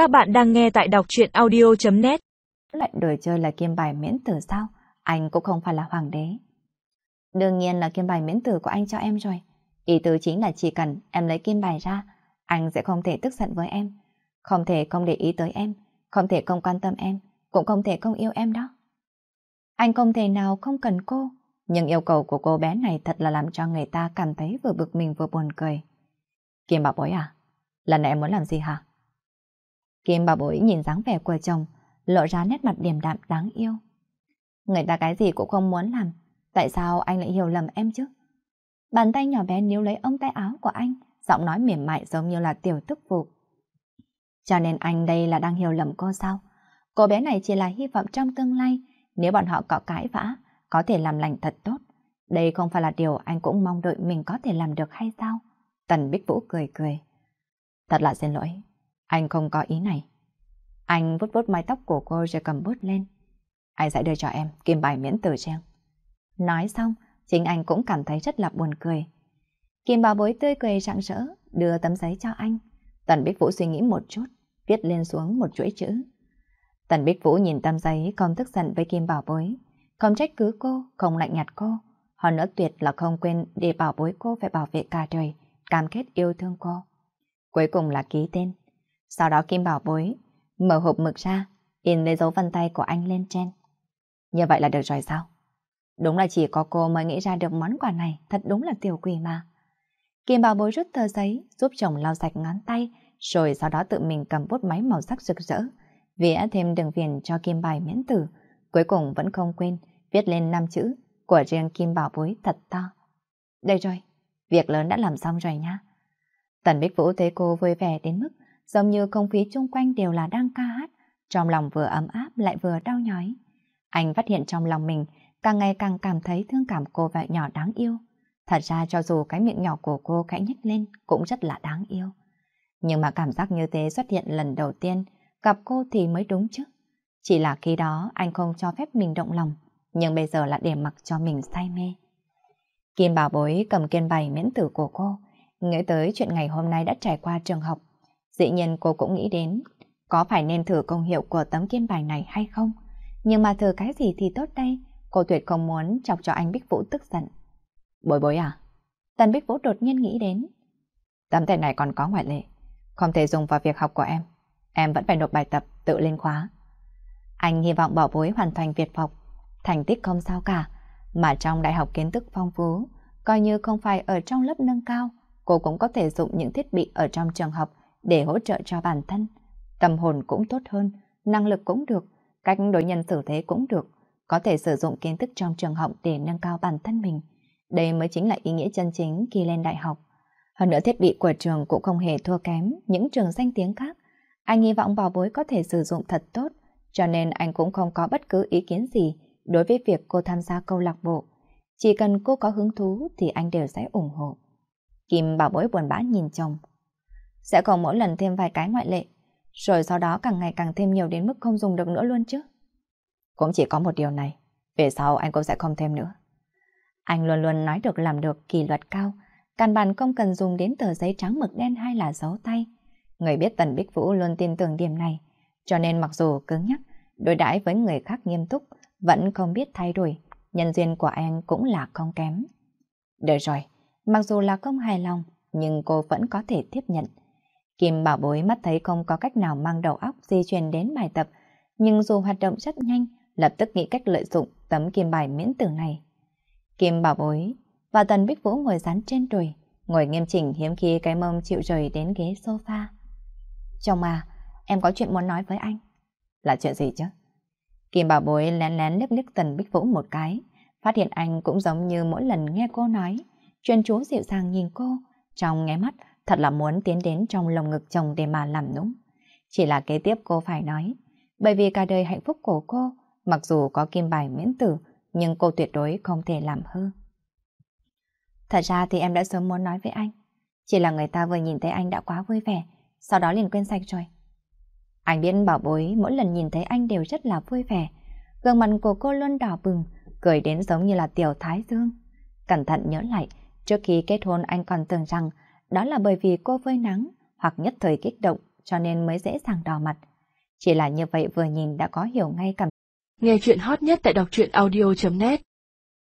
Các bạn đang nghe tại đọc truyện audio.net Lại đổi chơi là kim bài miễn tử sao? Anh cũng không phải là hoàng đế. Đương nhiên là kim bài miễn tử của anh cho em rồi. Ý tứ chính là chỉ cần em lấy kim bài ra, anh sẽ không thể tức giận với em. Không thể không để ý tới em, không thể không quan tâm em, cũng không thể không yêu em đó. Anh không thể nào không cần cô, nhưng yêu cầu của cô bé này thật là làm cho người ta cảm thấy vừa bực mình vừa buồn cười. Kim bảo bối à? Lần này em muốn làm gì hả? Kim bảo bối nhìn dáng vẻ của chồng, lộ ra nét mặt điềm đạm đáng yêu. Người ta cái gì cũng không muốn làm, tại sao anh lại hiểu lầm em chứ? Bàn tay nhỏ bé níu lấy ống tay áo của anh, giọng nói mềm mại giống như là tiểu tức vụ. Cho nên anh đây là đang hiểu lầm cô sao? Cô bé này chỉ là hy vọng trong tương lai, nếu bọn họ có cãi vã, có thể làm lành thật tốt. Đây không phải là điều anh cũng mong đợi mình có thể làm được hay sao? Tần Bích Vũ cười cười. Thật là xin lỗi, anh không có ý này. Anh vuốt vuốt mái tóc của cô rồi cầm bút lên. Anh sẽ đưa cho em kim bài miễn tử trang. Nói xong, chính anh cũng cảm thấy rất là buồn cười. Kim bảo bối tươi cười rạng rỡ, đưa tấm giấy cho anh. Tần Bích Vũ suy nghĩ một chút, viết lên xuống một chuỗi chữ. Tần Bích Vũ nhìn tấm giấy không tức giận với Kim bảo bối, không trách cứ cô, không lạnh nhạt cô. Hơn nữa tuyệt là không quên để bảo bối cô phải bảo vệ cả đời, cam kết yêu thương cô. Cuối cùng là ký tên. Sau đó Kim bảo bối mở hộp mực ra, in lấy dấu vân tay của anh lên trên. Như vậy là được rồi sao? Đúng là chỉ có cô mới nghĩ ra được món quà này, thật đúng là tiểu quỷ mà. Kim bảo bối rút tờ giấy, giúp chồng lau sạch ngón tay, rồi sau đó tự mình cầm bút máy màu sắc rực rỡ, vẽ thêm đường viền cho kim bài miễn tử. Cuối cùng vẫn không quên, viết lên năm chữ của riêng kim bảo bối thật to. Đây rồi, việc lớn đã làm xong rồi nha. Tần Bích Vũ thấy cô vui vẻ đến mức giống như không khí chung quanh đều là đang ca hát, trong lòng vừa ấm áp lại vừa đau nhói. Anh phát hiện trong lòng mình càng ngày càng cảm thấy thương cảm cô vợ nhỏ đáng yêu. Thật ra cho dù cái miệng nhỏ của cô khẽ nhếch lên cũng rất là đáng yêu. Nhưng mà cảm giác như thế xuất hiện lần đầu tiên, gặp cô thì mới đúng chứ. Chỉ là khi đó anh không cho phép mình động lòng, nhưng bây giờ là để mặc cho mình say mê. Kim bảo bối cầm kiên bày miễn tử của cô, nghĩ tới chuyện ngày hôm nay đã trải qua trường học. Dĩ nhiên cô cũng nghĩ đến, có phải nên thử công hiệu của tấm kiên bài này hay không? Nhưng mà thử cái gì thì tốt đây, cô tuyệt không muốn chọc cho anh Bích Vũ tức giận. Bối bối à? Tần Bích Vũ đột nhiên nghĩ đến. Tấm thẻ này còn có ngoại lệ, không thể dùng vào việc học của em. Em vẫn phải nộp bài tập, tự lên khóa. Anh hy vọng bảo bối hoàn thành việc học, thành tích không sao cả, mà trong đại học kiến thức phong phú, coi như không phải ở trong lớp nâng cao, cô cũng có thể dùng những thiết bị ở trong trường học để hỗ trợ cho bản thân. Tâm hồn cũng tốt hơn, năng lực cũng được, cách đối nhân xử thế cũng được, có thể sử dụng kiến thức trong trường học để nâng cao bản thân mình. Đây mới chính là ý nghĩa chân chính khi lên đại học. Hơn nữa thiết bị của trường cũng không hề thua kém những trường danh tiếng khác. Anh hy vọng bảo bối có thể sử dụng thật tốt, cho nên anh cũng không có bất cứ ý kiến gì đối với việc cô tham gia câu lạc bộ. Chỉ cần cô có hứng thú thì anh đều sẽ ủng hộ. Kim bảo bối buồn bã nhìn chồng. Sẽ còn mỗi lần thêm vài cái ngoại lệ, rồi sau đó càng ngày càng thêm nhiều đến mức không dùng được nữa luôn chứ. Cũng chỉ có một điều này, về sau anh cũng sẽ không thêm nữa. Anh luôn luôn nói được làm được kỷ luật cao, căn bản không cần dùng đến tờ giấy trắng mực đen hay là dấu tay. Người biết Tần Bích Vũ luôn tin tưởng điểm này, cho nên mặc dù cứng nhắc, đối đãi với người khác nghiêm túc, vẫn không biết thay đổi, nhân duyên của anh cũng là không kém. Được rồi, mặc dù là không hài lòng, nhưng cô vẫn có thể tiếp nhận. Kim bảo bối mắt thấy không có cách nào mang đầu óc di chuyển đến bài tập, nhưng dù hoạt động rất nhanh, lập tức nghĩ cách lợi dụng tấm kim bài miễn tử này. Kim bảo bối và Tần Bích Vũ ngồi dán trên đùi, ngồi nghiêm chỉnh hiếm khi cái mông chịu rời đến ghế sofa. Chồng à, em có chuyện muốn nói với anh. Là chuyện gì chứ? Kim bảo bối lén lén liếc liếc Tần Bích Vũ một cái, phát hiện anh cũng giống như mỗi lần nghe cô nói, chuyên chú dịu dàng nhìn cô, trong nghe mắt thật là muốn tiến đến trong lồng ngực chồng để mà làm nũng. Chỉ là kế tiếp cô phải nói, bởi vì cả đời hạnh phúc của cô, mặc dù có kim bài miễn tử, nhưng cô tuyệt đối không thể làm hư. Thật ra thì em đã sớm muốn nói với anh, chỉ là người ta vừa nhìn thấy anh đã quá vui vẻ, sau đó liền quên sạch rồi. Anh biết bảo bối mỗi lần nhìn thấy anh đều rất là vui vẻ, gương mặt của cô luôn đỏ bừng, cười đến giống như là tiểu thái dương. Cẩn thận nhớ lại, trước khi kết hôn anh còn tưởng rằng đó là bởi vì cô phơi nắng hoặc nhất thời kích động cho nên mới dễ dàng đỏ mặt. Chỉ là như vậy vừa nhìn đã có hiểu ngay cảm. Nghe chuyện hot nhất tại đọc truyện audio.net